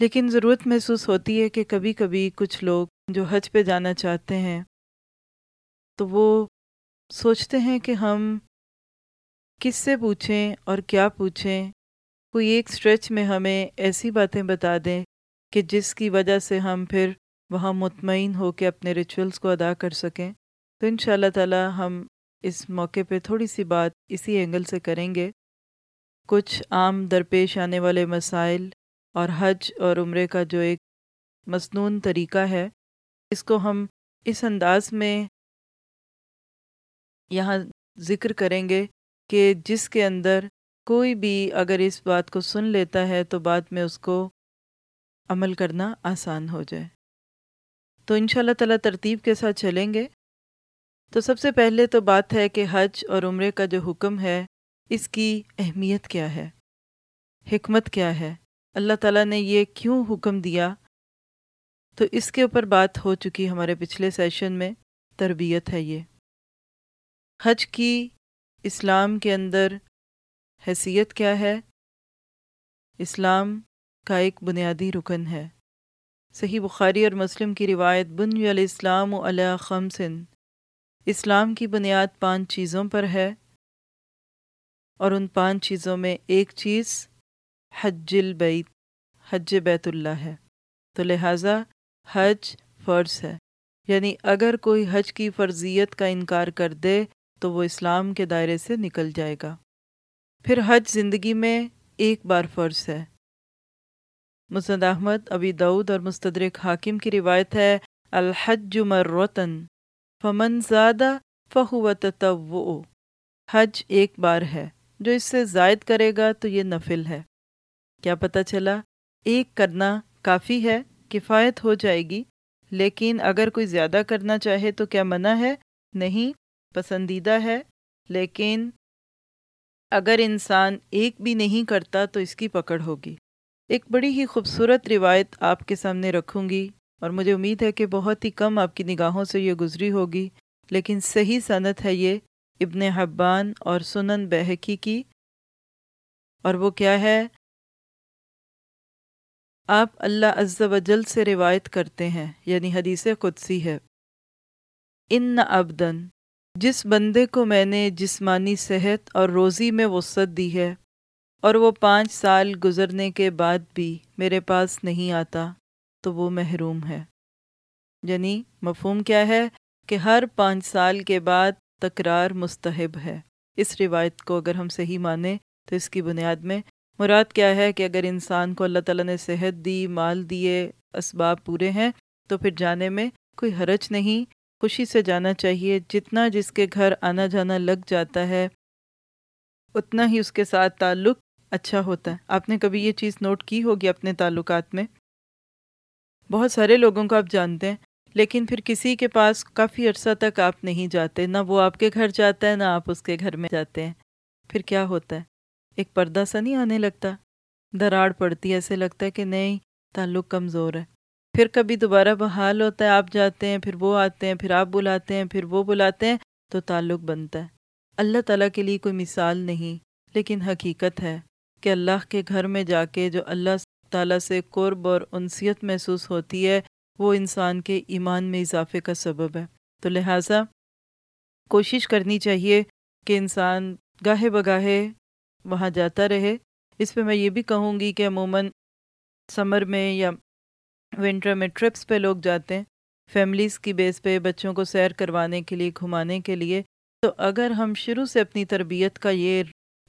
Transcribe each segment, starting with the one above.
لیکن ضرورت محسوس ہوتی ہے کہ کبھی کبھی کچھ لوگ جو حج پہ جانا چاہتے ہیں، تو وہ سوچتے ہیں کہ ہم کس سے پوچھیں اور کیا پوچھیں۔ کوئی ایک اسٹریچ میں ہمیں ایسی باتیں بتا دیں کہ جس کی وجہ سے ہم پھر وہاں مطمئن ہو کے اپنے ریچولس کو ادا کر سکیں۔ تو ان شاء اللہ تعالی ہم اس موقع پہ تھوڑی سی بات اسی اینگل سے کریں گے۔ کچھ عام درپیش آنے والے مسائل اور حج اور عمرے کا جو ایک مصنون طریقہ ہے، اس کو ہم اس انداز میں یہاں ذکر کریں گے کہ جس کے اندر کوئی بھی اگر اس بات کو سن لیتا ہے تو بعد میں اس کو عمل کرنا آسان ہو جائے۔ تو ان شاء اللہ تعالیٰ ترتیب کے ساتھ چلیں گے۔ تو سب سے پہلے تو بات ہے کہ حج اور عمرے کا جو حکم ہے، اس کی اہمیت کیا ہے؟ حکمت کیا ہے؟ اللہ تعالیٰ نے یہ کیوں حکم دیا؟ تو اس کے اوپر بات ہو چکی ہمارے پچھلے سیشن میں، تربیت ہے یہ۔ حج کی اسلام کے اندر حیثیت کیا ہے؟ اسلام کا ایک بنیادی رکن ہے۔ صحیح بخاری اور مسلم کی روایت بن علیہ السلام و علیہ خمسن۔ اسلام کی بنیاد پانچ چیزوں پر ہے اور ان پانچ چیزوں میں ایک چیز حج البیت، حج بیت اللہ ہے۔ تو لہٰذا حج فرض ہے۔ یعنی اگر کوئی حج کی فرضیت کا انکار کر دے تو وہ اسلام کے دائرے سے نکل جائے گا۔ پھر حج زندگی میں ایک بار فرض ہے۔ مسند احمد، ابی دعود اور مستدرک حاکم کی روایت ہے، الحج مرتن، فمن زادہ فہو تتو حج ایک بار ہے۔ جو اس سے زائد کرے گا تو یہ نفل ہے۔ کیا پتہ چلا، ایک کرنا کافی ہے، کفایت ہو جائے گی، لیکن اگر کوئی زیادہ کرنا چاہے تو کیا منع ہے؟ نہیں، پسندیدہ ہے، لیکن اگر انسان ایک بھی نہیں کرتا تو اس کی پکڑ ہوگی۔ ایک بڑی ہی خوبصورت روایت آپ کے سامنے رکھوں گی، اور مجھے امید ہے کہ بہت ہی کم آپ کی نگاہوں سے یہ گزری ہوگی، لیکن صحیح صنعت ہے یہ ابن حبان اور سنن بحقی کی۔ اور وہ کیا ہے؟ آپ اللہ عز و جل سے روایت کرتے ہیں یعنی حدیث قدسی ہے۔ ان ابدن جس بندے کو میں نے جسمانی صحت اور روزی میں وسعت دی ہے اور وہ پانچ سال گزرنے کے بعد بھی میرے پاس نہیں آتا، تو وہ محروم ہے۔ یعنی مفہوم کیا ہے کہ ہر پانچ سال کے بعد تکرار مستحب ہے۔ اس روایت کو اگر ہم صحیح مانیں تو اس کی بنیاد میں مراد کیا ہے کہ اگر انسان کو اللہ تعالیٰ نے صحت دی، مال دیے، اسباب پورے ہیں، تو پھر جانے میں کوئی حرج نہیں۔ خوشی سے جانا چاہیے۔ جتنا جس کے گھر آنا جانا لگ جاتا ہے، اتنا ہی اس کے ساتھ تعلق اچھا ہوتا ہے۔ آپ نے کبھی یہ چیز نوٹ کی ہوگی اپنے تعلقات میں؟ بہت سارے لوگوں کو آپ جانتے ہیں، لیکن پھر کسی کے پاس کافی عرصہ تک آپ نہیں جاتے۔ نہ وہ آپ کے گھر جاتا ہے، نہ آپ اس کے گھر میں جاتے ہیں۔ پھر کیا ہوتا ہے؟ ایک پردہ سا نہیں آنے لگتا۔ دراڑ پڑتی ایسے لگتا ہے کہ نہیں، تعلق کمزور ہے۔ پھر کبھی دوبارہ بحال ہوتا ہے، آپ جاتے ہیں، پھر وہ آتے ہیں، پھر آپ بلاتے ہیں، پھر وہ بلاتے ہیں، تو تعلق بنتا ہے۔ اللہ تعالیٰ کے لیے کوئی مثال نہیں، لیکن حقیقت ہے کہ اللہ کے گھر میں جا کے جو اللہ تعالیٰ سے قرب اور انسیت محسوس ہوتی ہے، وہ انسان کے ایمان میں اضافے کا سبب ہے۔ تو لہٰذا کوشش کرنی چاہیے کہ انسان گاہے بگاہے وہاں جاتا رہے۔ اس پہ میں یہ بھی کہوں گی کہ عموماً سمر میں یا ونٹر میں ٹرپس پہ لوگ جاتے ہیں، فیملیز کی بیس پہ، بچوں کو سیر کروانے کے لیے، گھمانے کے لیے۔ تو اگر ہم شروع سے اپنی تربیت کا یہ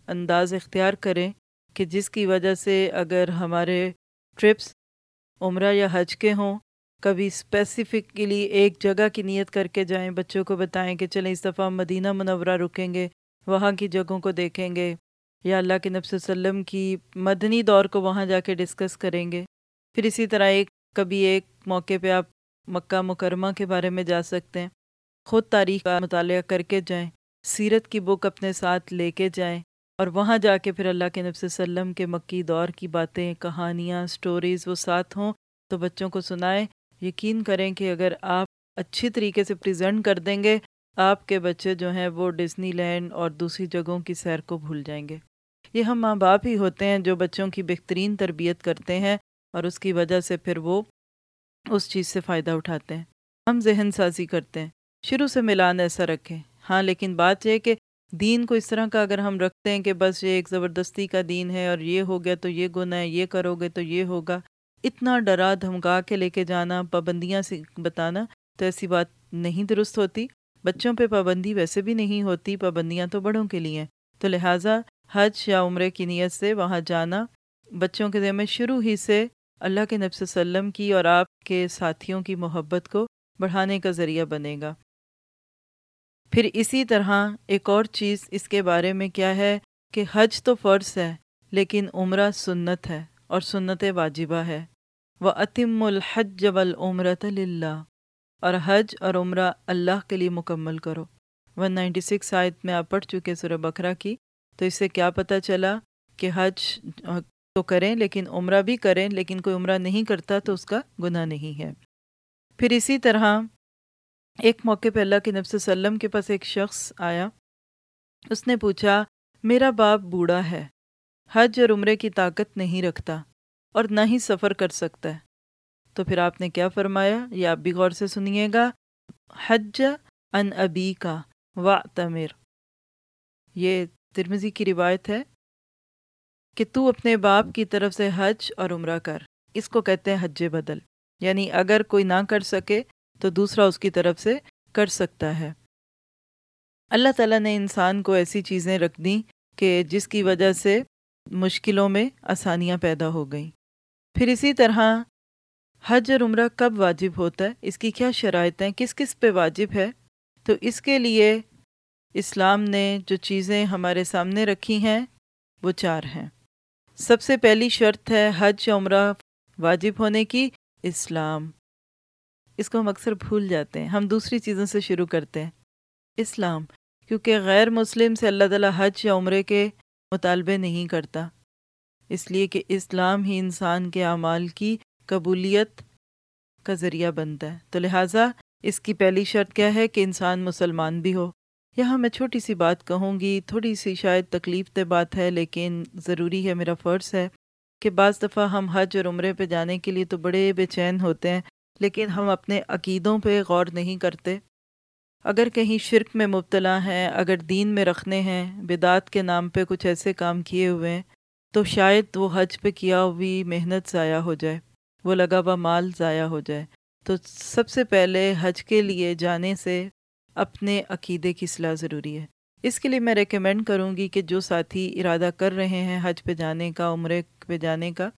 انداز اختیار کریں کہ جس کی وجہ سے اگر ہمارے ٹرپس عمرہ یا حج کے ہوں، کبھی اسپیسیفکلی ایک جگہ کی نیت کر کے جائیں، بچوں کو بتائیں کہ چلیں اس دفعہ مدینہ منورہ رکیں گے، وہاں کی جگہوں کو دیکھیں گے۔ یا اللہ کے نبی وسلم کی مدنی دور کو وہاں جا کے ڈسکس کریں گے۔ پھر اسی طرح ایک کبھی ایک موقع پہ آپ مکہ مکرمہ کے بارے میں جا سکتے ہیں۔ خود تاریخ کا مطالعہ کر کے جائیں، سیرت کی بک اپنے ساتھ لے کے جائیں اور وہاں جا کے پھر اللہ کے نبی وسلم کے مکی دور کی باتیں، کہانیاں سٹوریز وہ ساتھ ہوں تو بچوں کو سنائیں۔ یقین کریں کہ اگر آپ اچھی طریقے سے پریزنٹ کر دیں گے، آپ کے بچے جو ہیں وہ ڈزنی لینڈ اور دوسری جگہوں کی سیر کو بھول جائیں گے۔ یہ ہم ماں باپ ہی ہوتے ہیں جو بچوں کی بہترین تربیت کرتے ہیں اور اس کی وجہ سے پھر وہ اس چیز سے فائدہ اٹھاتے ہیں۔ ہم ذہن سازی کرتے ہیں، شروع سے ملان ایسا رکھیں۔ ہاں لیکن بات یہ کہ دین کو اس طرح کا اگر ہم رکھتے ہیں کہ بس یہ ایک زبردستی کا دین ہے اور یہ ہو گیا تو یہ گناہ ہے، یہ کرو گے تو یہ ہوگا۔ اتنا ڈرا دھمکا کے لے کے جانا، پابندیاں سے بتانا تو ایسی بات نہیں درست ہوتی۔ بچوں پہ پابندی ویسے بھی نہیں ہوتی، پابندیاں تو بڑوں کے لیے ہیں۔ تو لہٰذا حج یا عمرے کی نیت سے وہاں جانا بچوں کے ذمہ شروع ہی سے اللہ کے نبس وسلم کی اور آپ کے ساتھیوں کی محبت کو بڑھانے کا ذریعہ بنے گا۔ پھر اسی طرح ایک اور چیز اس کے بارے میں کیا ہے کہ حج تو فرض ہے لیکن عمرہ سنت ہے اور سنت واجبہ ہے۔ وہ عتم الحج جب العمرت اور حج اور عمرہ اللہ کے لیے مکمل کرو۔ ون نائنٹی سکس آیت میں آپ پڑھ چکے سورہ بکرا کی۔ تو اس سے کیا پتہ چلا کہ حج تو کریں لیکن عمرہ بھی کریں لیکن کوئی عمرہ نہیں کرتا تو اس کا گناہ نہیں ہے۔ پھر اسی طرح ایک موقع پہ اللہ کے نفس وسلم کے پاس ایک شخص آیا۔ اس نے پوچھا، میرا باپ بوڑھا ہے، حج اور عمرے کی طاقت نہیں رکھتا اور نہ ہی سفر کر سکتا ہے۔ تو پھر آپ نے کیا فرمایا؟ یہ آپ بھی غور سے سنیے گا۔ حج ان ابی کا وا تمر یہ ترمزی کی روایت ہے کہ تو اپنے باپ کی طرف سے حج اور عمرہ کر۔ اس کو کہتے ہیں حج بدل۔ یعنی اگر کوئی نہ کر سکے تو دوسرا اس کی طرف سے کر سکتا ہے۔ اللہ تعالیٰ نے انسان کو ایسی چیزیں رکھ دیں کہ جس کی وجہ سے مشکلوں میں آسانیاں پیدا ہو گئیں۔ پھر اسی طرح حج اور عمرہ کب واجب ہوتا ہے؟ اس کی کیا شرائط ہیں؟ کس کس پہ واجب ہے؟ تو اس کے لیے اسلام نے جو چیزیں ہمارے سامنے رکھی ہیں، وہ چار ہیں۔ سب سے پہلی شرط ہے حج عمرہ واجب ہونے کی اسلام۔ اس کو ہم اکثر بھول جاتے ہیں۔ ہم دوسری چیزوں سے شروع کرتے ہیں۔ اسلام، کیونکہ غیر مسلم سے اللہ تعالیٰ حج یا عمرے کے مطالبے نہیں کرتا۔ اس لیے کہ اسلام ہی انسان کے اعمال کی قبولیت کا ذریعہ بنتا ہے۔ تو لہٰذا اس کی پہلی شرط کیا ہے کہ انسان مسلمان بھی ہو۔ یہاں میں چھوٹی سی بات کہوں گی، تھوڑی سی شاید تکلیف دہ بات ہے، لیکن ضروری ہے میرا فرض ہے کہ بعض دفعہ ہم حج اور عمرے پہ جانے کے لیے تو بڑے بے چین ہوتے ہیں، لیکن ہم اپنے عقیدوں پہ غور نہیں کرتے۔ اگر کہیں شرک میں مبتلا ہیں، اگر دین میں رکھنے ہیں، بدعت کے نام پہ کچھ ایسے کام کیے ہوئے ہیں، تو شاید وہ حج پہ کیا ہوئی محنت ضائع ہو جائے، وہ لگا ہوا مال ضائع ہو جائے۔ تو سب سے پہلے حج کے لیے جانے سے اپنے عقیدے کی صلاح ضروری ہے۔ اس کے لیے میں ریکمینڈ کروں گی کہ جو ساتھی ارادہ کر رہے ہیں حج پہ جانے کا، عمرے پہ جانے کا،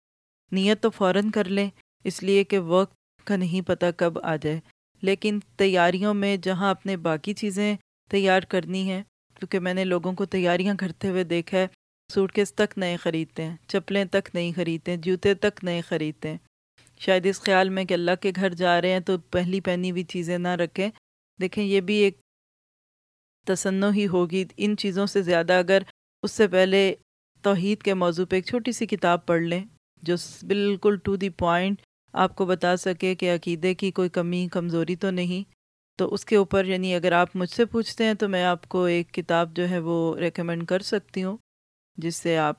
نیت تو فوراً کر لیں، اس لیے کہ وقت کا نہیں پتہ کب آ جائے۔ لیکن تیاریوں میں جہاں اپنے باقی چیزیں تیار کرنی ہیں، کیونکہ میں نے لوگوں کو تیاریاں کرتے ہوئے دیکھا ہے، سوٹ کیس تک نئے خریدتے ہیں، چپلیں تک نہیں خریدتے ہیں، جوتے تک نئے خریدتے ہیں۔ شاید اس خیال میں کہ اللہ کے گھر جا رہے ہیں تو پہلی پہنی ہوئی چیزیں نہ رکھیں۔ دیکھیں یہ بھی ایک تسنو ہی ہوگی۔ ان چیزوں سے زیادہ اگر اس سے پہلے توحید کے موضوع پہ ایک چھوٹی سی کتاب پڑھ لیں جو بالکل ٹو دی پوائنٹ آپ کو بتا سکے کہ عقیدے کی کوئی کمی، کمزوری تو نہیں۔ تو اس کے اوپر یعنی اگر آپ مجھ سے پوچھتے ہیں تو میں آپ کو ایک کتاب جو ہے وہ ریکمینڈ کر سکتی ہوں، جس سے آپ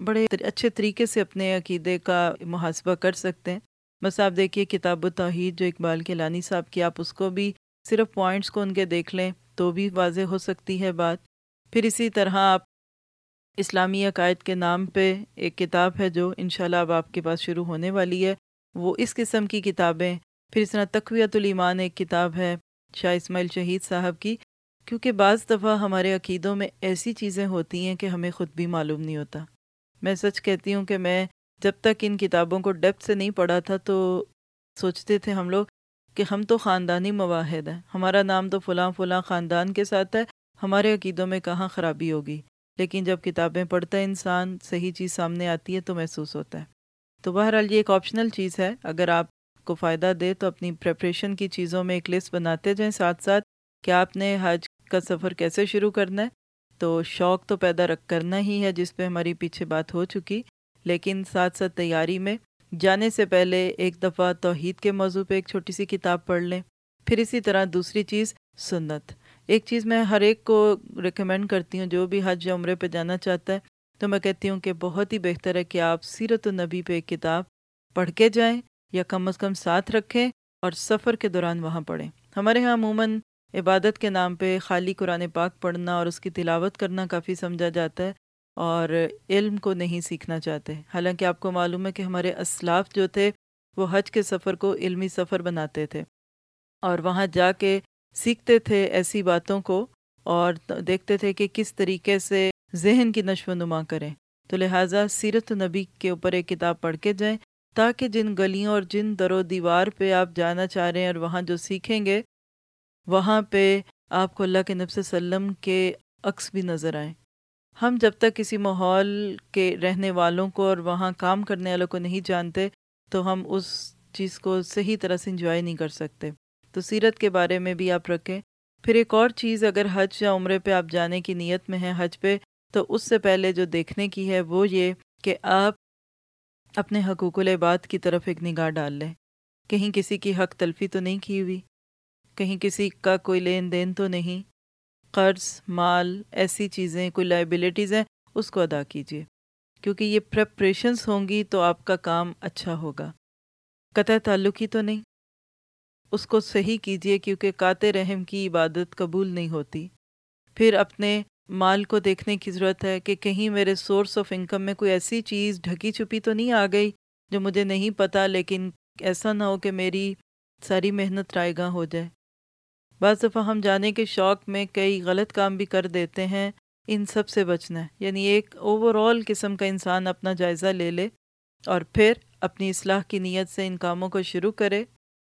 بڑے اچھے طریقے سے اپنے عقیدے کا محاسبہ کر سکتے ہیں۔ بس آپ دیکھیے کتاب و توحید جو اقبال کے لانی صاحب کی، آپ اس کو بھی صرف پوائنٹس کو ان کے دیکھ لیں تو بھی واضح ہو سکتی ہے بات۔ پھر اسی طرح آپ اسلامی عقائد کے نام پہ ایک کتاب ہے جو انشاءاللہ اب آپ کے پاس شروع ہونے والی ہے۔ وہ اس قسم کی کتابیں، پھر اس طرح تقویت الایمان ایک کتاب ہے شاہ اسماعیل شہید صاحب کی، کیونکہ بعض دفعہ ہمارے عقیدوں میں ایسی چیزیں ہوتی ہیں کہ ہمیں خود بھی معلوم نہیں ہوتا۔ میں سچ کہتی ہوں کہ میں جب تک ان کتابوں کو ڈیپ سے نہیں پڑھا تھا تو سوچتے تھے ہم لوگ کہ ہم تو خاندانی مواحد ہیں، ہمارا نام تو فلاں فلاں خاندان کے ساتھ ہے، ہمارے عقیدوں میں کہاں خرابی ہوگی؟ لیکن جب کتابیں پڑھتا ہے انسان صحیح چیز سامنے آتی ہے تو محسوس ہوتا ہے۔ تو بہرحال یہ ایک آپشنل چیز ہے، اگر آپ کو فائدہ دے تو اپنی پریپریشن کی چیزوں میں ایک لسٹ بناتے جائیں ساتھ ساتھ کہ آپ نے حج کا سفر کیسے شروع کرنا ہے۔ تو شوق تو پیدا رکھ کرنا ہی ہے جس پہ ہماری پیچھے بات ہو چکی، لیکن ساتھ ساتھ تیاری میں جانے سے پہلے ایک دفعہ توحید کے موضوع پہ ایک چھوٹی سی کتاب پڑھ لیں، پھر اسی طرح دوسری چیز سنت۔ ایک چیز میں ہر ایک کو ریکمینڈ کرتی ہوں، جو بھی حج یا عمرے پہ جانا چاہتا ہے، تو میں کہتی ہوں کہ بہت ہی بہتر ہے کہ آپ سیرت النبی پہ ایک کتاب پڑھ کے جائیں یا کم از کم ساتھ رکھیں اور سفر کے دوران وہاں پڑھیں۔ ہمارے ہاں عموماً عبادت کے نام پہ خالی قرآن پاک پڑھنا اور اس کی تلاوت کرنا کافی سمجھا جاتا ہے۔ اور علم کو نہیں سیکھنا چاہتے۔ حالانکہ آپ کو معلوم ہے کہ ہمارے اسلاف جو تھے، وہ حج کے سفر کو علمی سفر بناتے تھے۔ اور وہاں جا کے سیکھتے تھے ایسی باتوں کو اور دیکھتے تھے کہ کس طریقے سے ذہن کی نشو و نما کریں۔ تو لہٰذا سیرت نبی کے اوپر ایک کتاب پڑھ کے جائیں، تاکہ جن گلیوں اور جن در و دیوار پہ آپ جانا چاہ رہے ہیں اور وہاں جو سیکھیں گے، وہاں پہ آپ کو اللہ کے نفس وسلم کے عکس بھی نظر آئیں۔ ہم جب تک کسی ماحول کے رہنے والوں کو اور وہاں کام کرنے والوں کو نہیں جانتے، تو ہم اس چیز کو صحیح طرح سے انجوائے نہیں کر سکتے۔ تو سیرت کے بارے میں بھی آپ رکھیں۔ پھر ایک اور چیز، اگر حج یا عمرے پہ آپ جانے کی نیت میں ہیں حج پہ، تو اس سے پہلے جو دیکھنے کی ہے وہ یہ کہ آپ اپنے حقوق العباد کی طرف ایک نگاہ ڈال لیں۔ کہیں کسی کی حق تلفی تو نہیں کی ہوئی؟ کہیں کسی کا کوئی لین دین تو نہیں؟ قرض، مال، ایسی چیزیں، کوئی لائبلٹیز ہیں، اس کو ادا کیجیے کیونکہ یہ پریپریشنس ہوں گی تو آپ کا کام اچھا ہوگا۔ قطع تعلق ہی تو نہیں۔ اس کو صحیح کیجیے کیونکہ قات رحم کی عبادت قبول نہیں ہوتی۔ پھر اپنے مال کو دیکھنے کی ضرورت ہے کہ کہیں میرے سورس آف انکم میں کوئی ایسی چیز ڈھکی چھپی تو نہیں آ گئی جو مجھے نہیں پتہ لیکن ایسا نہ ہو کہ میری ساری محنت رائے گاہ ہو جائے۔ بعض دفعہ ہم جانے کے شوق میں کئی غلط کام بھی کر دیتے ہیں، ان سب سے بچنا ہے۔ یعنی ایک اوور آل قسم کا انسان اپنا جائزہ لے لے اور پھر اپنی اصلاح کی نیت سے ان کاموں کو شروع کرے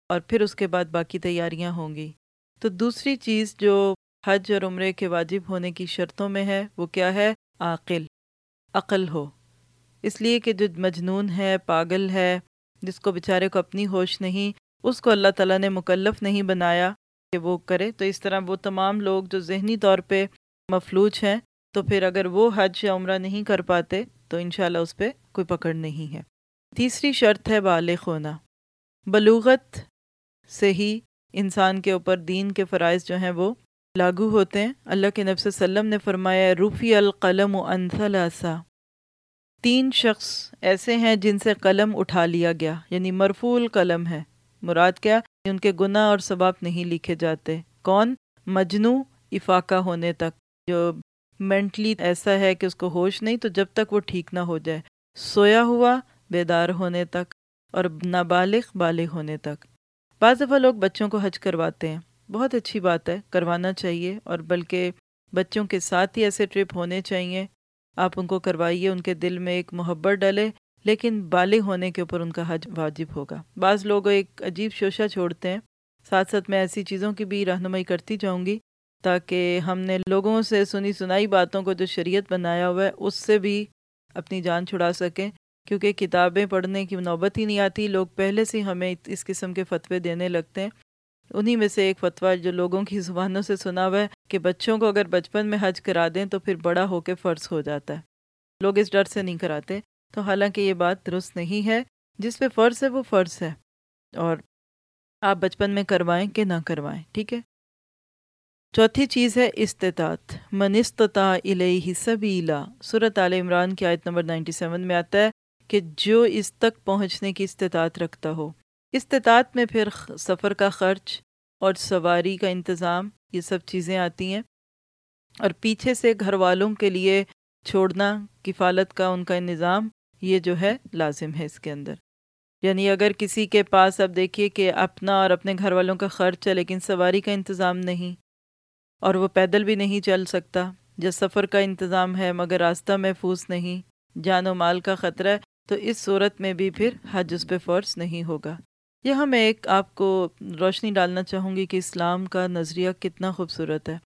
اور پھر اس کے بعد باقی تیاریاں ہوں گی۔ تو دوسری چیز جو حج اور عمرے کے واجب ہونے کی شرطوں میں ہے، وہ کیا ہے؟ عاقل، عقل ہو۔ اس لیے کہ جو مجنون ہے، پاگل ہے، جس کو بیچارے کو اپنی ہوش نہیں، اس کو اللہ تعالیٰ نے مکلف نہیں بنایا کہ وہ کرے تو اس طرح وہ تمام لوگ جو ذہنی طور پہ مفلوج ہیں، تو پھر اگر وہ حج یا عمرہ نہیں کر پاتے، تو انشاءاللہ اس پہ کوئی پکڑ نہیں ہے۔ تیسری شرط ہے بالغ ہونا۔ بلوغت سے ہی انسان کے اوپر دین کے فرائض جو ہیں وہ لاگو ہوتے ہیں۔ اللہ کے نفس وسلم نے فرمایا روفی القلم و انثلاسا تین شخص ایسے ہیں جن سے قلم اٹھا لیا گیا یعنی مرفول قلم ہے۔ مراد کیا؟ ان کے گناہ اور ثباب نہیں لکھے جاتے۔ کون؟ مجنو، افاقہ ہونے تک۔ جو مینٹلی ایسا ہے کہ اس کو ہوش نہیں، تو جب تک وہ ٹھیک نہ ہو جائے۔ سویا ہوا، بیدار ہونے تک۔ اور نابالغ، بالغ ہونے تک۔ بعض دفعہ لوگ بچوں کو حج کرواتے ہیں۔ بہت اچھی بات ہے، کروانا چاہیے۔ اور بلکہ بچوں کے ساتھ ہی ایسے ٹرپ ہونے چاہیے۔ آپ ان کو کروائیے، ان کے دل میں ایک محبت ڈلے۔ لیکن بالغ ہونے کے اوپر ان کا حج واجب ہوگا۔ بعض لوگ ایک عجیب شوشہ چھوڑتے ہیں۔ ساتھ ساتھ میں ایسی چیزوں کی بھی رہنمائی کرتی جاؤں گی تاکہ ہم نے لوگوں سے سنی سنائی باتوں کو جو شریعت بنایا ہوا ہے، اس سے بھی اپنی جان چھڑا سکیں۔ کیونکہ کتابیں پڑھنے کی نوبت ہی نہیں آتی، لوگ پہلے سے ہمیں اس قسم کے فتوے دینے لگتے ہیں۔ انہی میں سے ایک فتویٰ جو لوگوں کی زبانوں سے سنا ہوا ہے کہ بچوں کو اگر بچپن میں حج کرا دیں تو پھر بڑا ہو کے فرض ہو جاتا ہے۔ لوگ اس ڈر سے نہیں کراتے۔ تو حالانکہ یہ بات درست نہیں ہے، جس پہ فرض ہے وہ فرض ہے۔ اور آپ بچپن میں کروائیں کہ نہ کروائیں، ٹھیک ہے؟ چوتھی چیز ہے استطاعت۔ من استطاع الیہ سبیلا۔ صورت عال عمران کی آیت نمبر 97 میں آتا ہے کہ جو اس تک پہنچنے کی استطاعت رکھتا ہو۔ استطاعت میں پھر سفر کا خرچ اور سواری کا انتظام، یہ سب چیزیں آتی ہیں۔ اور پیچھے سے گھر والوں کے لیے چھوڑنا، کفالت کا ان کا نظام یہ جو ہے لازم ہے اس کے اندر۔ یعنی اگر کسی کے پاس اب دیکھیے کہ اپنا اور اپنے گھر والوں کا خرچ ہے لیکن سواری کا انتظام نہیں اور وہ پیدل بھی نہیں چل سکتا جب سفر کا انتظام ہے مگر راستہ محفوظ نہیں، جان و مال کا خطرہ ہے، تو اس صورت میں بھی پھر حج اس پہ فرض نہیں ہوگا۔ یہاں میں ایک آپ کو روشنی ڈالنا چاہوں گی کہ اسلام کا نظریہ کتنا خوبصورت ہے۔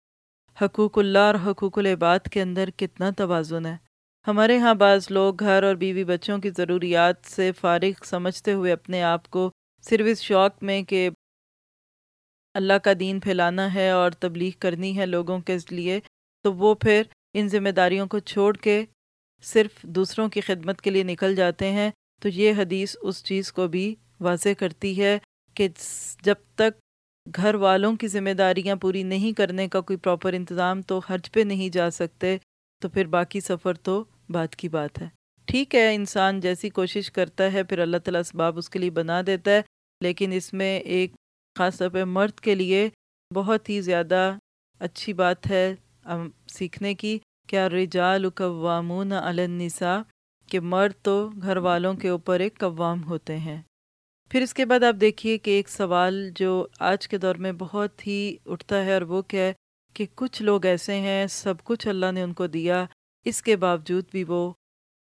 حقوق اللہ اور حقوق العباد کے اندر کتنا توازن ہے۔ ہمارے ہاں بعض لوگ گھر اور بیوی بچوں کی ضروریات سے فارغ سمجھتے ہوئے اپنے آپ کو صرف اس شوق میں کہ اللہ کا دین پھیلانا ہے اور تبلیغ کرنی ہے لوگوں کے لیے، تو وہ پھر ان ذمہ داریوں کو چھوڑ کے صرف دوسروں کی خدمت کے لیے نکل جاتے ہیں۔ تو یہ حدیث اس چیز کو بھی واضح کرتی ہے کہ جب تک گھر والوں کی ذمہ داریاں پوری نہیں کرنے کا کوئی پراپر انتظام تو حج پہ نہیں جا سکتے۔ تو پھر باقی سفر تو بات کی بات ہے۔ ٹھیک ہے، انسان جیسی کوشش کرتا ہے، پھر اللہ تعالیٰ اسباب اس کے لیے بنا دیتا ہے، لیکن اس میں ایک خاص طور پہ مرد کے لیے بہت ہی زیادہ اچھی بات ہے سیکھنے کی۔ کیا رجال قوامون النساء؟ کہ مرد تو گھر والوں کے اوپر ایک قوام ہوتے ہیں۔ پھر اس کے بعد آپ دیکھیے کہ ایک سوال جو آج کے دور میں بہت ہی اٹھتا ہے اور وہ کیا ہے کہ کچھ لوگ ایسے ہیں، سب کچھ اللہ نے ان کو دیا، اس کے باوجود بھی وہ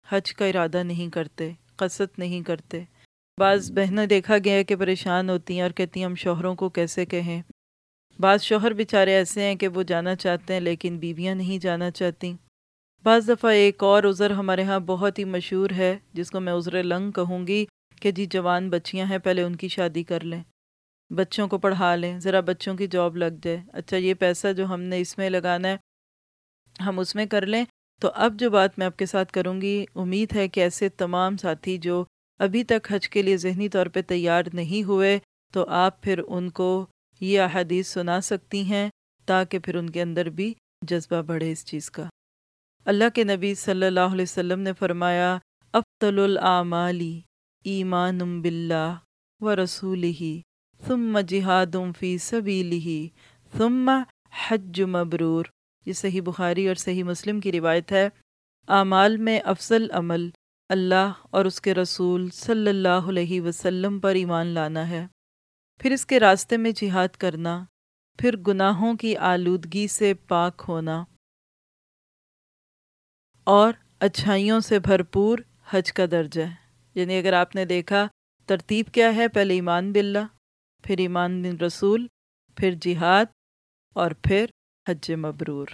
حج کا ارادہ نہیں کرتے قصد نہیں کرتے۔ بعض بہنیں دیکھا گیا ہے کہ پریشان ہوتی ہیں اور کہتی ہیں، ہم شوہروں کو کیسے کہیں؟ بعض شوہر بیچارے ایسے ہیں کہ وہ جانا چاہتے ہیں لیکن بیویاں نہیں جانا چاہتی بعض دفعہ ایک اور عذر ہمارے ہاں بہت ہی مشہور ہے، جس کو میں عذر لنگ کہوں گی کہ جی جوان بچیاں ہیں، پہلے ان کی شادی کر لیں۔ بچوں کو پڑھا لیں، ذرا بچوں کی جاب لگ جائے۔ اچھا یہ پیسہ جو ہم نے اس میں لگانا ہے، ہم اس میں کر لیں۔ تو اب جو بات میں آپ کے ساتھ کروں گی، امید ہے کہ ایسے تمام ساتھی جو ابھی تک حج کے لیے ذہنی طور پہ تیار نہیں ہوئے، تو آپ پھر ان کو یہ احادیث سنا سکتی ہیں تاکہ پھر ان کے اندر بھی جذبہ بڑھے اس چیز کا۔ اللہ کے نبی صلی اللہ علیہ وسلم نے فرمایا، افضل العمالی ایمان باللہ و رسول ہی ثم جہاد فی سبیلہ، ثم حج مبرور۔ یہ صحیح بخاری اور صحیح مسلم کی روایت ہے۔ اعمال میں افضل عمل اللہ اور اس کے رسول صلی اللہ علیہ وسلم پر ایمان لانا ہے۔ پھر اس کے راستے میں جہاد کرنا، پھر گناہوں کی آلودگی سے پاک ہونا اور اچھائیوں سے بھرپور حج کا درجہ۔ ہے یعنی اگر آپ نے دیکھا ترتیب کیا ہے پہلے ایمان باللہ پھر ایمان بن رسول، پھر جہاد اور پھر حج مبرور۔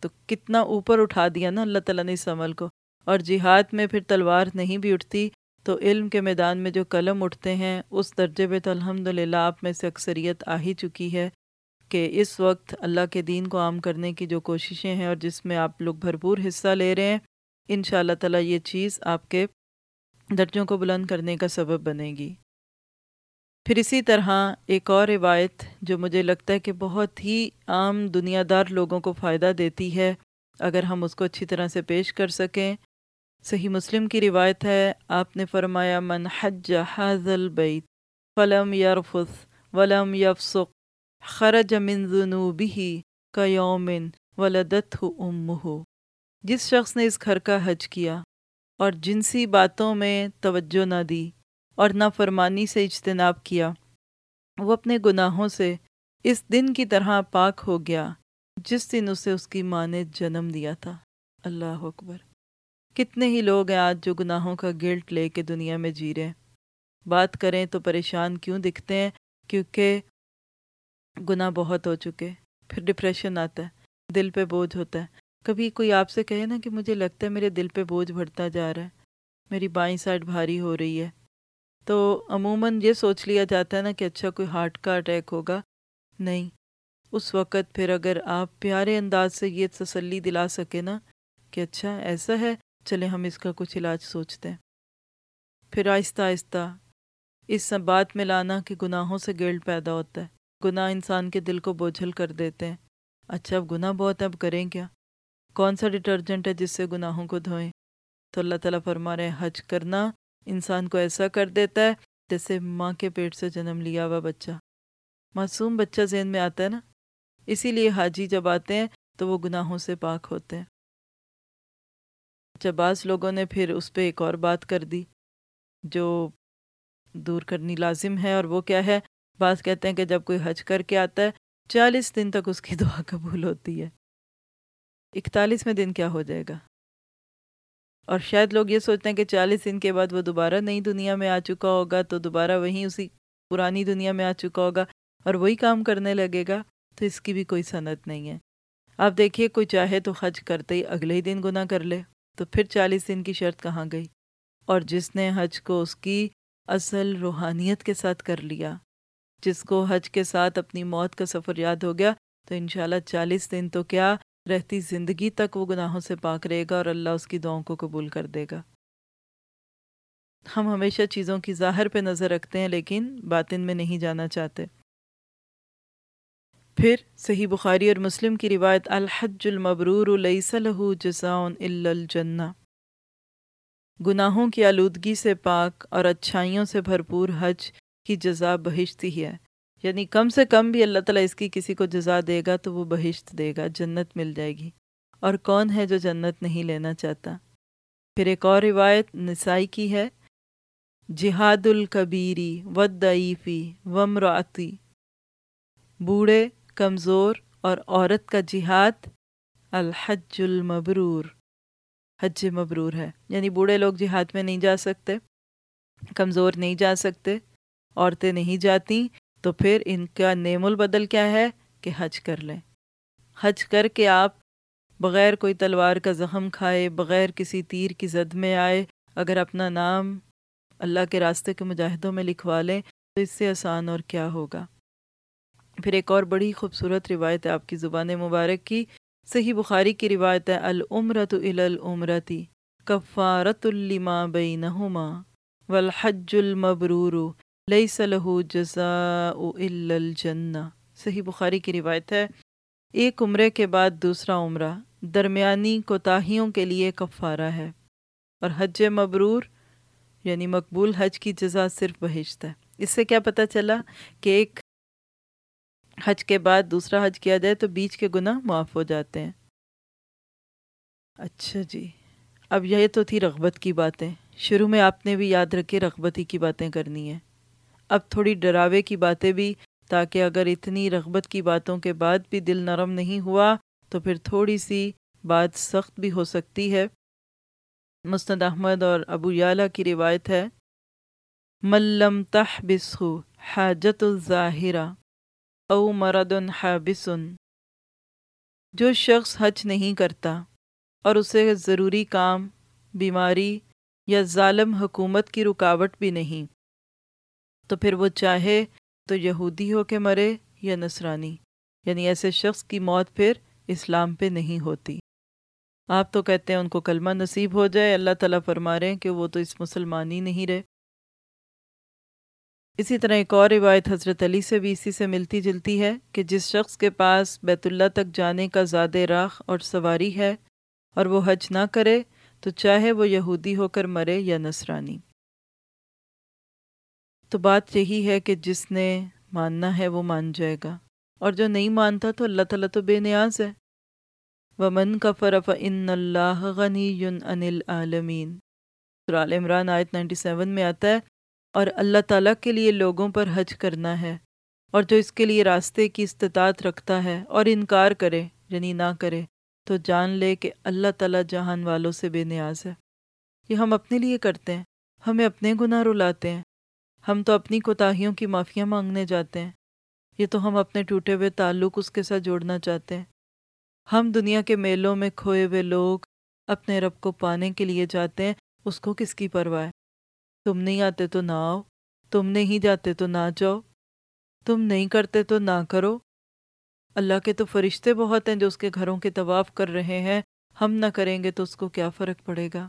تو کتنا اوپر اٹھا دیا نا اللہ تعالیٰ نے اس عمل کو۔ اور جہاد میں پھر تلوار نہیں بھی اٹھتی، تو علم کے میدان میں جو قلم اٹھتے ہیں، اس درجے پہ تو الحمد للہ آپ میں سے اکثریت آ ہی چکی ہے کہ اس وقت اللہ کے دین کو عام کرنے کی جو کوششیں ہیں اور جس میں آپ لوگ بھرپور حصہ لے رہے ہیں ان شاء اللہ تعالیٰ یہ چیز آپ کے درجوں کو بلند کرنے کا سبب بنے گی۔ پھر اسی طرح ایک اور روایت جو مجھے لگتا ہے کہ بہت ہی عام دنیا دار لوگوں کو فائدہ دیتی ہے، اگر ہم اس کو اچھی طرح سے پیش کر سکیں۔ صحیح مسلم کی روایت ہے، آپ نے فرمایا، من حج حاض البیت فلم یرفث ولم یفسق خرج من ذنوبه کا یومن ولدت امہ جس شخص نے اس گھر کا حج کیا اور جنسی باتوں میں توجہ نہ دی اور نہ فرمانی سے اجتناب کیا۔ وہ اپنے گناہوں سے اس دن کی طرح پاک ہو گیا جس دن اسے اس کی ماں نے جنم دیا تھا۔ اللہ اکبر۔ کتنے ہی لوگ ہیں آج جو گناہوں کا گلٹ لے کے دنیا میں جی رہے ہیں۔ بات کریں تو پریشان کیوں دکھتے ہیں؟ کیونکہ گناہ بہت ہو چکے پھر ڈپریشن آتا ہے، دل پہ بوجھ ہوتا ہے۔ کبھی کوئی آپ سے کہے نا کہ مجھے لگتا ہے میرے دل پہ بوجھ بڑھتا جا رہا ہے، میری بائیں سائڈ بھاری ہو رہی ہے۔ تو عموماً یہ سوچ لیا جاتا ہے نا کہ اچھا کوئی ہارٹ کا اٹیک ہوگا۔ نہیں، اس وقت پھر اگر آپ پیارے انداز سے یہ تسلی دلا سکے نا کہ اچھا ایسا ہے، چلیں ہم اس کا کچھ علاج سوچتے ہیں۔ پھر آہستہ آہستہ اس بات میں لانا کہ گناہوں سے گلڈ پیدا ہوتا ہے۔ گناہ انسان کے دل کو بوجھل کر دیتے ہیں۔ اچھا اب گناہ بہت ہے اب کریں کیا؟ کون سا ڈٹرجنٹ ہے جس سے گناہوں کو دھوئیں؟ تو اللہ تعالیٰ فرما رہے حج کرنا انسان کو ایسا کر دیتا ہے جیسے ماں کے پیٹ سے جنم لیا ہوا بچہ۔ معصوم بچہ ذہن میں آتا ہے نا۔ اسی لیے حاجی جب آتے ہیں تو وہ گناہوں سے پاک ہوتے ہیں۔ اچھا بعض لوگوں نے پھر اس پہ ایک اور بات کر دی جو دور کرنی لازم ہے اور وہ کیا ہے؟ بعض کہتے ہیں کہ جب کوئی حج کر کے آتا ہے، چالیس دن تک اس کی دعا قبول ہوتی ہے۔ اکتالیس میں دن کیا ہو جائے گا؟ اور شاید لوگ یہ سوچتے ہیں کہ چالیس دن کے بعد وہ دوبارہ نئی دنیا میں آ چکا ہوگا تو دوبارہ وہیں اسی پرانی دنیا میں آ چکا ہوگا اور وہی کام کرنے لگے گا، تو اس کی بھی کوئی صنعت نہیں ہے۔ آپ دیکھیے، کوئی چاہے تو حج کرتے ہی اگلے ہی دن گناہ کر لے۔ تو پھر چالیس دن کی شرط کہاں گئی؟ اور جس نے حج کو اس کی اصل روحانیت کے ساتھ کر لیا، جس کو حج کے ساتھ اپنی موت کا سفر یاد ہو گیا، تو انشاءاللہ چالیس دن تو کیا رہتی زندگی تک وہ گناہوں سے پاک رہے گا اور اللہ اس کی دعاؤں کو قبول کر دے گا۔ ہم ہمیشہ چیزوں کی ظاہر پہ نظر رکھتے ہیں لیکن باطن میں نہیں جانا چاہتے۔ پھر صحیح بخاری اور مسلم کی روایت، الحج المبرور لیس له جزاء الا الجنہ۔ گناہوں کی آلودگی سے پاک اور اچھائیوں سے بھرپور حج کی جزا بہشتی ہی ہے۔ یعنی کم سے کم بھی اللہ تعالیٰ اس کی کسی کو جزا دے گا تو وہ بہشت دے گا، جنت مل جائے گی۔ اور کون ہے جو جنت نہیں لینا چاہتا؟ پھر ایک اور روایت نسائی کی ہے جہاد الکبیری ودعیفی ومراتی بوڑھے، کمزور اور عورت کا جہاد الحج المبرور۔ حج مبرور ہے۔ یعنی بوڑھے لوگ جہاد میں نہیں جا سکتے، کمزور نہیں جا سکتے، عورتیں نہیں جاتی۔ تو پھر ان کا نیم البدل کیا ہے کہ حج کر لیں۔ حج کر کے آپ بغیر کوئی تلوار کا زخم کھائے، بغیر کسی تیر کی زد میں آئے، اگر اپنا نام اللہ کے راستے کے مجاہدوں میں لکھوا لیں، تو اس سے آسان اور کیا ہوگا؟ پھر ایک اور بڑی خوبصورت روایت ہے آپ کی زبان مبارک کی۔ صحیح بخاری کی روایت ہے العمرت العمرتی کفارت الما بینہما والحج المبرور۔ لیس له جزاء الا الجنہ صحیح بخاری کی روایت ہے۔ ایک عمرے کے بعد دوسرا عمرہ۔ درمیانی کوتاہیوں کے لیے کفارہ ہے۔ اور حج مبرور یعنی مقبول حج کی جزا صرف بہشت ہے۔ اس سے کیا پتہ چلا کہ ایک حج کے بعد دوسرا حج کیا جائے تو بیچ کے گناہ معاف ہو جاتے ہیں۔ اچھا جی۔ اب یہ تو تھی رغبت کی باتیں۔ شروع میں آپ نے بھی یاد رکھے رغبتی کی باتیں کرنی ہیں۔ اب تھوڑی ڈراوے کی باتیں بھی، تاکہ اگر اتنی رغبت کی باتوں کے بعد بھی دل نرم نہیں ہوا، تو پھر تھوڑی سی بات سخت بھی ہو سکتی ہے۔ مستد احمد اور ابو یالا کی روایت ہے ملم تح بسخو حاجت الظاہرہ او مرد حابسن جو شخص حج نہیں کرتا اور اسے ضروری کام، بیماری یا ظالم حکومت کی رکاوٹ بھی نہیں۔ تو پھر وہ چاہے تو یہودی ہو کے مرے یا نصرانی یعنی ایسے شخص کی موت پھر اسلام پہ نہیں ہوتی۔ آپ تو کہتے ہیں ان کو کلمہ نصیب ہو جائے، اللہ تعالیٰ فرما رہے ہیں کہ وہ تو اس مسلمانی نہیں رہے۔ اسی طرح ایک اور روایت حضرت علی سے بھی اسی سے ملتی جلتی ہے کہ جس شخص کے پاس بیت اللہ تک جانے کا زیادہ راہ اور سواری ہے اور وہ حج نہ کرے تو چاہے وہ یہودی ہو کر مرے یا نصرانی۔ تو بات یہی ہے کہ جس نے ماننا ہے وہ مان جائے گا، اور جو نہیں مانتا تو اللہ تعالیٰ تو بے نیاز ہے۔ ومن کا فرف ان اللہ غنی ان العالمین سرال عمران آیت 97 میں آتا ہے، اور اللہ تعالیٰ کے لیے لوگوں پر حج کرنا ہے، اور جو اس کے لیے راستے کی استطاعت رکھتا ہے اور انکار کرے یعنی نہ کرے، تو جان لے کہ اللہ تعالیٰ جہان والوں سے بے نیاز ہے۔ یہ ہم اپنے لیے کرتے ہیں، ہمیں اپنے گناہ رلاتے ہیں۔ ہم تو اپنی کوتاہیوں کی معافیاں مانگنے جاتے ہیں۔ یہ تو ہم اپنے ٹوٹے ہوئے تعلق اس کے ساتھ جوڑنا چاہتے ہیں۔ ہم دنیا کے میلوں میں کھوئے ہوئے لوگ اپنے رب کو پانے کے لیے جاتے ہیں۔ اس کو کس کی پرواہ تم نہیں آتے تو نہ آؤ۔ تم نہیں جاتے تو نہ جاؤ۔ تم نہیں کرتے تو نہ کرو۔ اللہ کے تو فرشتے بہت ہیں جو اس کے گھروں کے طواف کر رہے ہیں۔ ہم نہ کریں گے تو اس کو کیا فرق پڑے گا؟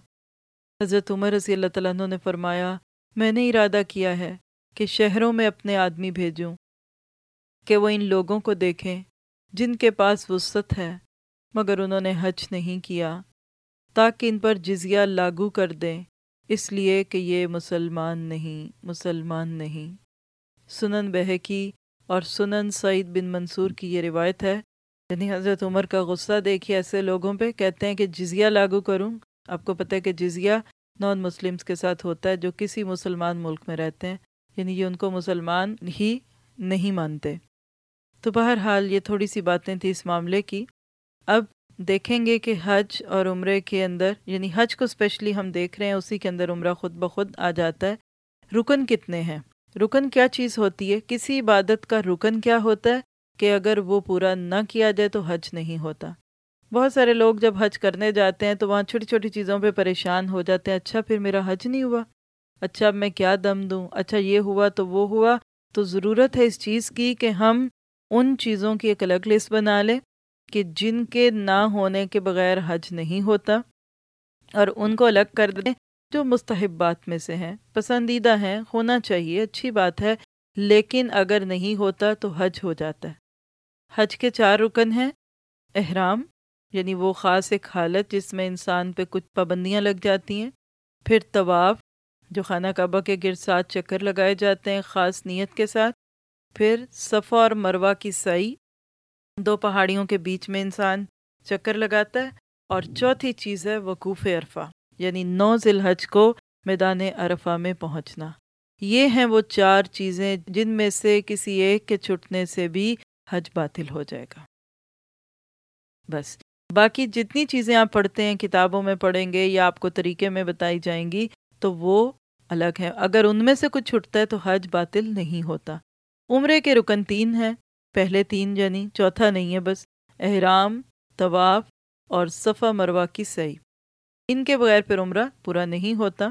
حضرت عمر رضی اللہ تعالیٰ نے فرمایا میں نے ارادہ کیا ہے کہ شہروں میں اپنے آدمی بھیجوں، کہ وہ ان لوگوں کو دیکھیں جن کے پاس وسط ہے، مگر انہوں نے حج نہیں کیا، تاکہ ان پر جزیہ لاگو کر دیں۔ اس لیے کہ یہ مسلمان نہیں مسلمان نہیں۔ سنن بہکی اور سنن سعید بن منصور کی یہ روایت ہے۔ یعنی حضرت عمر کا غصہ دیکھیے ایسے لوگوں پہ، کہتے ہیں کہ جزیہ لاگو کروں۔ آپ کو پتہ ہے کہ جزیہ نان مسلمس کے ساتھ ہوتا ہے جو کسی مسلمان ملک میں رہتے ہیں یعنی یہ ان کو مسلمان ہی نہیں مانتے۔ تو بہرحال یہ تھوڑی سی باتیں تھیں اس معاملے کی۔ اب دیکھیں گے کہ حج اور عمرے کے اندر یعنی حج کو اسپیشلی ہم دیکھ رہے ہیں، اسی کے اندر عمرہ خود بخود آ جاتا ہے۔ رکن کتنے ہیں؟ رکن کیا چیز ہوتی ہے؟ کسی عبادت کا رکن کیا ہوتا ہے کہ اگر وہ پورا نہ کیا جائے تو حج نہیں ہوتا۔ بہت سارے لوگ جب حج کرنے جاتے ہیں تو وہاں چھوٹی چھوٹی چیزوں پہ پریشان ہو جاتے ہیں اچھا پھر میرا حج نہیں ہوا اچھا اب میں کیا دم دوں اچھا یہ ہوا تو وہ ہوا۔ تو ضرورت ہے اس چیز کی کہ ہم ان چیزوں کی ایک الگ لسٹ بنا لیں کہ جن کے نہ ہونے کے بغیر حج نہیں ہوتا اور ان کو الگ کر دیں جو مستحبات میں سے ہیں۔ پسندیدہ ہیں، ہونا چاہیے، اچھی بات ہے، لیکن اگر نہیں ہوتا تو حج ہو جاتا ہے۔ حج کے چار رکن ہیں، احرام یعنی وہ خاص ایک حالت جس میں انسان پہ کچھ پابندیاں لگ جاتی ہیں، پھر طواف، جو خانہ کعبہ کے گرد ساتھ چکر لگائے جاتے ہیں خاص نیت کے ساتھ، پھر صفا اور مروہ کی سائی، دو پہاڑیوں کے بیچ میں انسان چکر لگاتا ہے، اور چوتھی چیز ہے وقوف عرفہ یعنی نو ذی الحج کو میدان عرفہ میں پہنچنا۔ یہ ہیں وہ چار چیزیں جن میں سے کسی ایک کے چھٹنے سے بھی حج باطل ہو جائے گا۔ بس۔ باقی جتنی چیزیں آپ پڑھتے ہیں، کتابوں میں پڑھیں گے یا آپ کو طریقے میں بتائی جائیں گی، تو وہ الگ ہیں۔ اگر ان میں سے کچھ چھٹتا ہے تو حج باطل نہیں ہوتا۔ عمرے کے رکن تین ہیں۔ پہلے تین یعنی چوتھا نہیں ہے بس۔ احرام، طواف اور صفا مروہ کی صحیح ان کے بغیر پھر عمرہ پورا نہیں ہوتا۔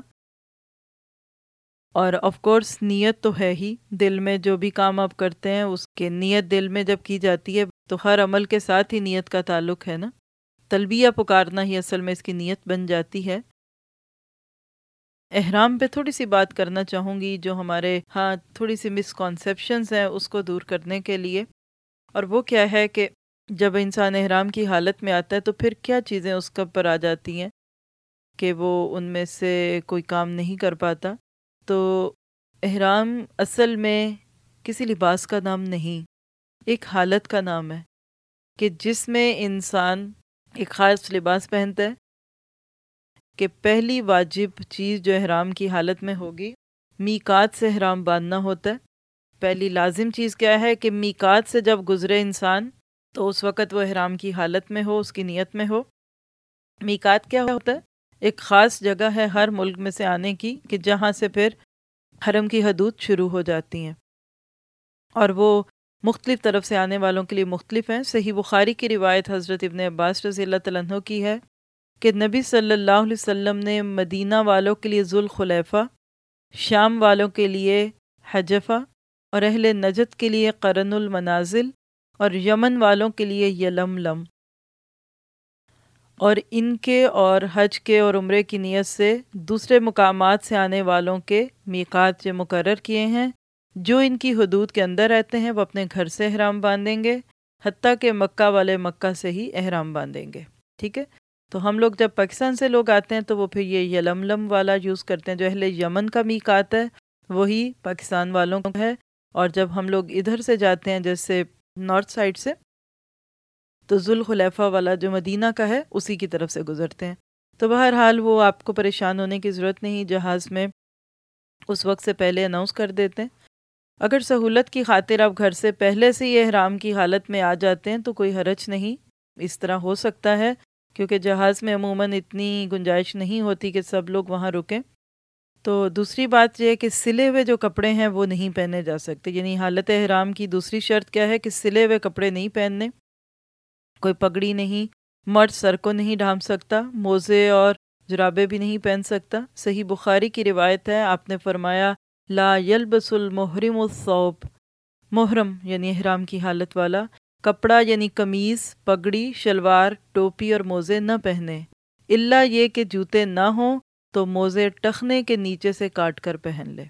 اور آف کورس نیت تو ہے ہی۔ دل میں جو بھی کام آپ کرتے ہیں، اس کے نیت دل میں جب کی جاتی ہے، تو ہر عمل کے ساتھ ہی نیت کا تعلق ہے نا۔ تلبیہ پکارنا ہی اصل میں اس کی نیت بن جاتی ہے۔ احرام پہ تھوڑی سی بات کرنا چاہوں گی جو ہمارے ہاں تھوڑی سی مسکانسیپشنز ہیں اس کو دور کرنے کے لیے۔ اور وہ کیا ہے کہ جب انسان احرام کی حالت میں آتا ہے تو پھر کیا چیزیں اس کا پر آ جاتی ہیں کہ وہ ان میں سے کوئی کام نہیں کر پاتا؟ تو احرام اصل میں کسی لباس کا نام نہیں، ایک حالت کا نام ہے کہ جس میں انسان ایک خاص لباس پہنتا ہے کہ پہلی واجب چیز جو احرام کی حالت میں ہوگی میکات سے احرام باندھنا ہوتا ہے۔ پہلی لازم چیز کیا ہے کہ میکات سے جب گزرے انسان، تو اس وقت وہ احرام کی حالت میں ہو، اس کی نیت میں ہو۔ میکات کیا ہوتا ہے؟ ایک خاص جگہ ہے ہر ملک میں سے آنے کی، کہ جہاں سے پھر حرم کی حدود شروع ہو جاتی ہیں۔ اور وہ مختلف طرف سے آنے والوں کے لیے مختلف ہیں۔ صحیح بخاری کی روایت حضرت ابن عباس رضی اللہ عنہ کی ہے کہ نبی صلی اللہ علیہ وسلم نے مدینہ والوں کے لیے ذوالخلیفہ، شام والوں کے لیے حجفہ اور اہل نجت کے لیے قرن المنازل اور یمن والوں کے لیے یلم لم اور ان کے اور حج کے اور عمرے کی نیت سے دوسرے مقامات سے آنے والوں کے میقات جو مقرر کیے ہیں۔ جو ان کی حدود کے اندر رہتے ہیں وہ اپنے گھر سے احرام باندھیں گے، حتیٰ کہ مکہ والے مکہ سے ہی احرام باندھیں گے۔ ٹھیک ہے؟ تو ہم لوگ جب پاکستان سے لوگ آتے ہیں تو وہ پھر یہ یلم لم والا یوز کرتے ہیں، جو اہل یمن کا میقات ہے، وہی پاکستان والوں کا ہے۔ اور جب ہم لوگ ادھر سے جاتے ہیں، جیسے نارتھ سائڈ سے، تو ذوالخلیفہ والا جو مدینہ کا ہے، اسی کی طرف سے گزرتے ہیں۔ تو بہرحال وہ آپ کو پریشان ہونے کی ضرورت نہیں، جہاز میں اس وقت سے پہلے اناؤنس کر دیتے ہیں۔ اگر سہولت کی خاطر آپ گھر سے پہلے سے یہ احرام کی حالت میں آ جاتے ہیں تو کوئی حرج نہیں۔ اس طرح ہو سکتا ہے، کیونکہ جہاز میں عموماً اتنی گنجائش نہیں ہوتی کہ سب لوگ وہاں رکیں۔ تو دوسری بات یہ ہے کہ سلے ہوئے جو کپڑے ہیں وہ نہیں پہنے جا سکتے۔ یعنی حالت احرام کی دوسری شرط کیا ہے کہ سلے ہوئے کپڑے نہیں پہننے۔ کوئی پگڑی نہیں، مرد سر کو نہیں ڈھانپ سکتا، موزے اور جرابے بھی نہیں پہن سکتا۔ صحیح بخاری کی روایت ہے، آپ نے فرمایا لا یلبس المحرم الصوب. محرم یعنی احرام کی حالت والا. کپڑا یعنی قمیض پگڑی، شلوار، ٹوپی اور موزے نہ پہنے. اللہ یہ کہ جوتے نہ ہوں تو موزے ٹخنے کے نیچے سے کاٹ کر پہن لے.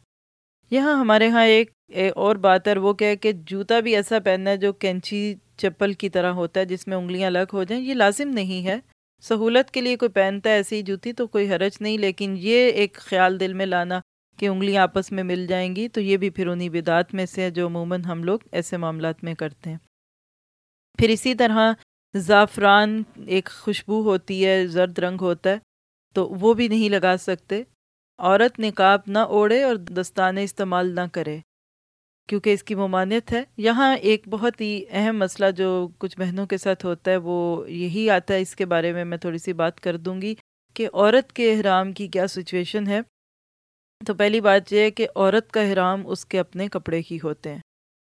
یہاں ہمارے ہاں ایک اور بات ہے وہ کہ کہ جوتا بھی ایسا پہننا ہے جو کینچی چپل کی طرح ہوتا ہے جس میں انگلیاں الگ ہو جائیں. یہ لازم نہیں ہے. سہولت کے لیے کوئی پہنتا ہے ایسی جوتی تو کوئی حرج نہیں، لیکن یہ ایک خیال دل میں لانا کہ انگلیاں آپس میں مل جائیں گی تو یہ بھی پھر انہیں بدعت میں سے ہے جو عموماً ہم لوگ ایسے معاملات میں کرتے ہیں۔ پھر اسی طرح زعفران ایک خوشبو ہوتی ہے، زرد رنگ ہوتا ہے، تو وہ بھی نہیں لگا سکتے۔ عورت نقاب نہ اوڑھے اور دستانے استعمال نہ کرے، کیونکہ اس کی ممانعت ہے۔ یہاں ایک بہت ہی اہم مسئلہ جو کچھ بہنوں کے ساتھ ہوتا ہے، وہ یہی آتا ہے۔ اس کے بارے میں میں تھوڑی سی بات کر دوں گی کہ عورت کے احرام کی کیا سچویشن ہے۔ تو پہلی بات یہ ہے کہ عورت کا احرام اس کے اپنے کپڑے ہی ہوتے ہیں۔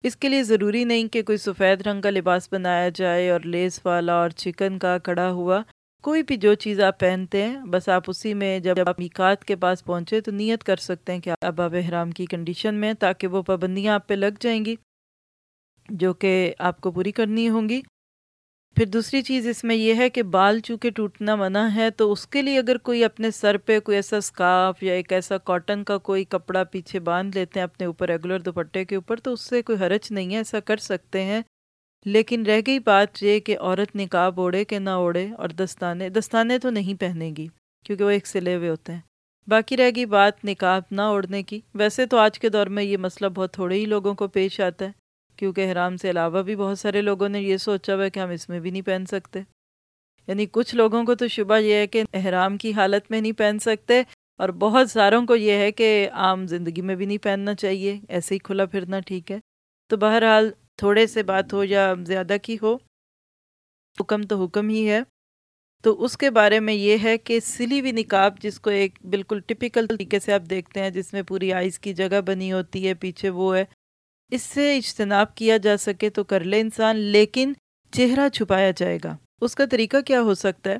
اس کے لیے ضروری نہیں کہ کوئی سفید رنگ کا لباس بنایا جائے اور لیس والا اور چکن کا کڑا ہوا کوئی بھی جو چیز آپ پہنتے ہیں، بس آپ اسی میں جب آپ میکات کے پاس پہنچے تو نیت کر سکتے ہیں کہ اب آپ احرام کی کنڈیشن میں تاکہ وہ پابندیاں آپ پہ لگ جائیں گی، جو کہ آپ کو پوری کرنی ہوں گی۔ پھر دوسری چیز اس میں یہ ہے کہ بال چونکہ ٹوٹنا منع ہے، تو اس کے لیے اگر کوئی اپنے سر پہ کوئی ایسا اسکارف یا ایک ایسا کاٹن کا کوئی کپڑا پیچھے باندھ لیتے ہیں اپنے اوپر ریگولر دوپٹے کے اوپر، تو اس سے کوئی حرچ نہیں ہے، ایسا کر سکتے ہیں۔ لیکن رہ گئی بات یہ کہ عورت نکاب اوڑھے کہ نہ اوڑھے اور دستانے دستانے تو نہیں پہنے گی کیونکہ وہ ایک سلے ہوئے ہوتے ہیں۔ باقی رہ گئی بات نکاب نہ اوڑھنے کی۔ ویسے تو آج کے دور میں یہ مسئلہ بہت تھوڑے ہی لوگوں کو پیش آتا ہے۔ کیونکہ حرام سے علاوہ بھی بہت سارے لوگوں نے یہ سوچا ہوا ہے کہ ہم اس میں بھی نہیں پہن سکتے۔ یعنی کچھ لوگوں کو تو شبہ یہ ہے کہ احرام کی حالت میں نہیں پہن سکتے اور بہت ساروں کو یہ ہے کہ عام زندگی میں بھی نہیں پہننا چاہیے، ایسے ہی کھلا پھرنا ٹھیک ہے۔ تو بہرحال تھوڑے سے بات ہو یا زیادہ کی ہو، حکم تو حکم ہی ہے۔ تو اس کے بارے میں یہ ہے کہ سلی ہوئی نکاب، جس کو ایک بالکل ٹپیکل طریقے سے آپ دیکھتے ہیں، جس میں پوری آئز کی جگہ بنی ہوتی ہے، پیچھے وہ ہے۔ اس سے اجتناب کیا جا سکے تو کر لے انسان، لیکن چہرہ چھپایا جائے گا۔ اس کا طریقہ کیا ہو سکتا ہے؟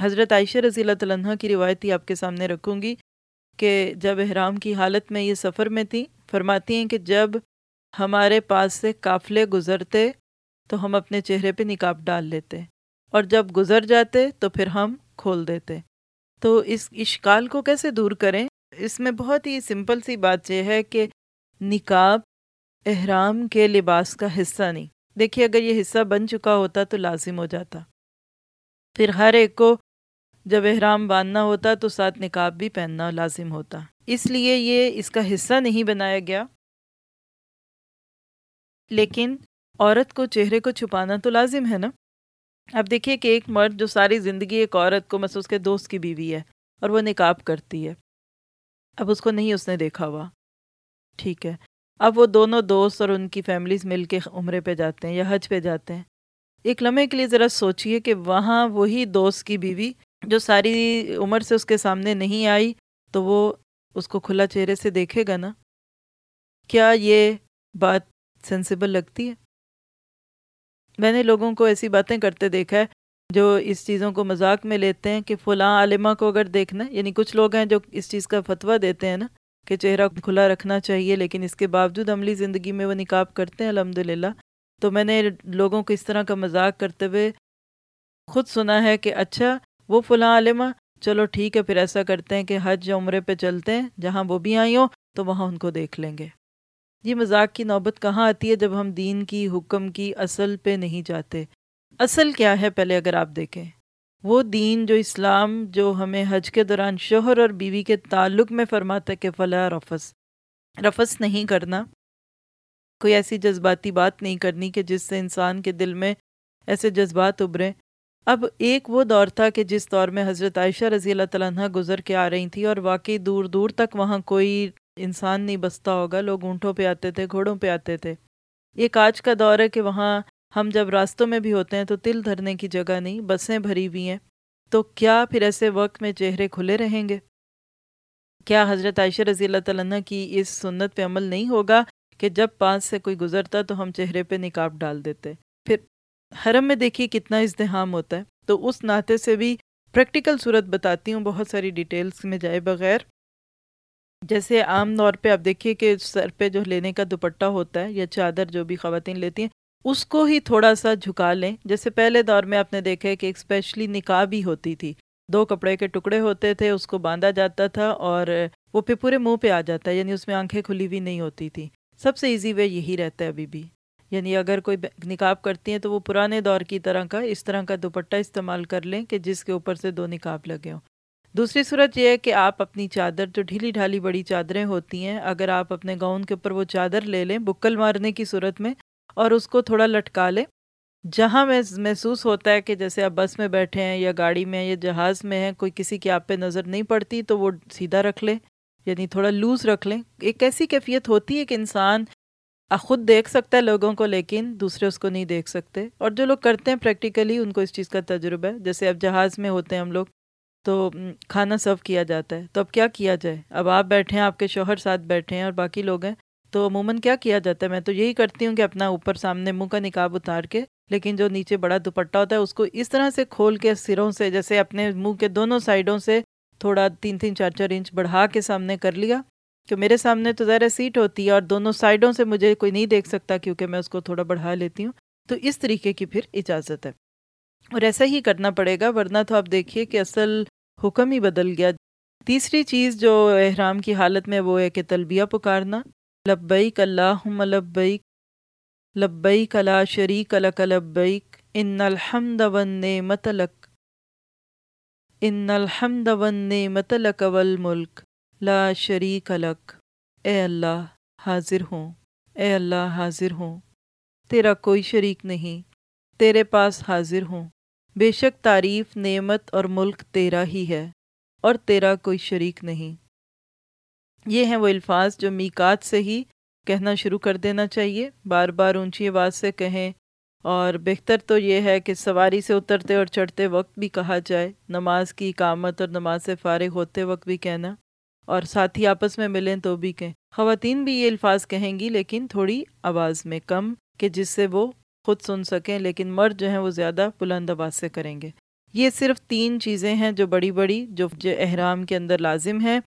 حضرت عائشہ رضی اللہ عنہ کی روایت ہی آپ کے سامنے رکھوں گی کہ جب احرام کی حالت میں یہ سفر میں تھی فرماتی ہیں کہ جب ہمارے پاس سے قافلے گزرتے تو ہم اپنے چہرے پہ نکاب ڈال لیتے اور جب گزر جاتے تو پھر ہم کھول دیتے۔ تو اس اشکال کو کیسے دور کریں؟ اس میں بہت ہی سمپل سی بات یہ ہے کہ نکاب احرام کے لباس کا حصہ نہیں۔ دیکھیے، اگر یہ حصہ بن چکا ہوتا تو لازم ہو جاتا۔ پھر ہر ایک کو جب احرام باندھنا ہوتا تو ساتھ نکاب بھی پہننا لازم ہوتا۔ اس لیے یہ اس کا حصہ نہیں بنایا گیا۔ لیکن عورت کو چہرے کو چھپانا تو لازم ہے نا؟ اب دیکھیے کہ ایک مرد جو ساری زندگی ایک عورت کو اس کے دوست کی بیوی ہے اور وہ نکاب کرتی ہے۔ اب اس کو نہیں اس نے دیکھا ہوا۔ ٹھیک ہے۔ اب وہ دونوں دوست اور ان کی فیملیز مل کے عمرے پہ جاتے ہیں یا حج پہ جاتے ہیں۔ ایک لمحے کے لیے ذرا سوچئے کہ وہاں وہی دوست کی بیوی جو ساری عمر سے اس کے سامنے نہیں آئی تو وہ اس کو کھلا چہرے سے دیکھے گا نا۔ کیا یہ بات سینسیبل لگتی ہے؟ میں نے لوگوں کو ایسی باتیں کرتے دیکھا ہے جو اس چیزوں کو مذاق میں لیتے ہیں کہ فلاں عالمہ کو اگر دیکھنا یعنی کچھ لوگ ہیں جو اس چیز کا فتویٰ دیتے ہیں نا کہ چہرہ کھلا رکھنا چاہیے، لیکن اس کے باوجود عملی زندگی میں وہ نکاب کرتے ہیں الحمد تو میں نے لوگوں کو اس طرح کا مذاق کرتے ہوئے خود سنا ہے کہ اچھا وہ فلاں عالمہ، چلو ٹھیک ہے، پھر ایسا کرتے ہیں کہ حج یا عمرے پہ چلتے ہیں، جہاں وہ بھی آئی ہوں تو وہاں ان کو دیکھ لیں گے۔ یہ مذاق کی نوبت کہاں آتی ہے جب ہم دین کی، حکم کی اصل پہ نہیں جاتے؟ اصل کیا ہے پہلے اگر آپ دیکھیں۔ وہ دین جو اسلام جو ہمیں حج کے دوران شوہر اور بیوی کے تعلق میں فرماتا ہے کہ فلاں رفس رفس نہیں کرنا۔ کوئی ایسی جذباتی بات نہیں کرنی کہ جس سے انسان کے دل میں ایسے جذبات ابھریں۔ اب ایک وہ دور تھا کہ جس دور میں حضرت عائشہ رضی اللہ تعالیٰ عنہ گزر کے آ رہی تھی اور واقعی دور دور تک وہاں کوئی انسان نہیں بستا ہوگا۔ لوگ اونٹوں پہ آتے تھے، گھوڑوں پہ آتے تھے۔ ایک آج کا دور ہے کہ وہاں ہم جب راستوں میں بھی ہوتے ہیں تو تل دھرنے کی جگہ نہیں، بسیں بھری ہوئی ہیں۔ تو کیا پھر ایسے وقت میں چہرے کھلے رہیں گے؟ کیا حضرت عائشہ رضی اللہ تعالیٰ کی اس سنت پہ عمل نہیں ہوگا کہ جب پانچ سے کوئی گزرتا تو ہم چہرے پہ نکاب ڈال دیتے؟ پھر حرم میں دیکھیے کتنا ازدحام ہوتا ہے۔ تو اس ناطے سے بھی پریکٹیکل صورت بتاتی ہوں، بہت ساری ڈیٹیلز میں جائے بغیر۔ جیسے عام طور پہ آپ دیکھیے کہ سر پہ جو لینے کا دوپٹہ ہوتا ہے یا چادر جو بھی خواتین لیتی ہیں اس کو ہی تھوڑا سا جھکا لیں۔ جیسے پہلے دور میں آپ نے دیکھا ہے کہ ایک اسپیشلی نکاح ہی ہوتی تھی۔ دو کپڑے کے ٹکڑے ہوتے تھے، اس کو باندھا جاتا تھا اور وہ پہ پورے منہ پہ آ جاتا ہے یعنی اس میں آنکھیں کھلی ہوئی نہیں ہوتی تھی۔ سب سے ایزی وے یہی رہتا ہے ابھی بھی۔ یعنی اگر کوئی نکاب کرتی ہیں تو وہ پرانے دور کی طرح کا، اس طرح کا دوپٹہ استعمال کر لیں کہ جس کے اوپر سے دو نکاب لگے ہوں۔ دوسری صورت یہ ہے کہ آپ اپنی چادر، جو ڈھیلی ڈھالی بڑی چادریں ہوتی ہیں، اگر آپ اپنے گاؤن کے اوپر وہ چادر لے لیں، بکل مارنے کی صورت میں اور اس کو تھوڑا لٹکا لیں جہاں میں محسوس ہوتا ہے کہ جیسے آپ بس میں بیٹھے ہیں یا گاڑی میں یا جہاز میں ہیں، کوئی کسی کی آپ پہ نظر نہیں پڑتی، تو وہ سیدھا رکھ لیں یعنی تھوڑا لوز رکھ لیں۔ ایک ایسی کیفیت ہوتی ہے کہ انسان خود دیکھ سکتا ہے لوگوں کو، لیکن دوسرے اس کو نہیں دیکھ سکتے۔ اور جو لوگ کرتے ہیں پریکٹیکلی ان کو اس چیز کا تجربہ ہے۔ جیسے اب جہاز میں ہوتے ہیں ہم لوگ، تو کھانا سرو کیا جاتا ہے۔ تو اب کیا کیا جائے؟ اب آپ بیٹھے ہیں، آپ کے شوہر ساتھ بیٹھے ہیں اور باقی لوگ ہیں۔ تو عموماً کیا کیا جاتا ہے؟ میں تو یہی کرتی ہوں کہ اپنا اوپر سامنے منہ کا نکاب اتار کے، لیکن جو نیچے بڑا دوپٹہ ہوتا ہے، اس کو اس طرح سے کھول کے سروں سے، جیسے اپنے منہ کے دونوں سائڈوں سے تھوڑا تین تین چار چار انچ بڑھا کے سامنے کر لیا، کہ میرے سامنے تو ذرا سیٹ ہوتی ہے اور دونوں سائڈوں سے مجھے کوئی نہیں دیکھ سکتا کیونکہ میں اس کو تھوڑا بڑھا لیتی ہوں۔ تو اس طریقے کی پھر اجازت ہے۔ اور ایسا ہی کرنا پڑے گا، ورنہ تو آپ دیکھیے کہ اصل حکم ہی بدل گیا۔ تیسری چیز جو احرام کی حالت میں وہ ہے کہ تلبیہ پکارنا۔ لبیک اللہم لبیک لبیک لا شریک لک لبیک، ان الحمد والنعمت لک، ان الحمد ونعمت لک والملک لا شریک لک۔ اے اللہ، حاضر ہوں۔ اے اللہ، حاضر ہوں۔ تیرا کوئی شریک نہیں، تیرے پاس حاضر ہوں۔ بے شک تعریف، نعمت اور ملک تیرا ہی ہے اور تیرا کوئی شریک نہیں۔ یہ ہیں وہ الفاظ جو میکات سے ہی کہنا شروع کر دینا چاہیے۔ بار بار اونچی آواز سے کہیں اور بہتر تو یہ ہے کہ سواری سے اترتے اور چڑھتے وقت بھی کہا جائے۔ نماز کی اقامت اور نماز سے فارغ ہوتے وقت بھی کہنا اور ساتھی آپس میں ملیں تو بھی کہیں۔ خواتین بھی یہ الفاظ کہیں گی لیکن تھوڑی آواز میں کم کہ جس سے وہ خود سن سکیں، لیکن مرد جو ہیں وہ زیادہ بلند آواز سے کریں گے۔ یہ صرف تین چیزیں ہیں جو بڑی بڑی جو احرام کے اندر لازم ہیں۔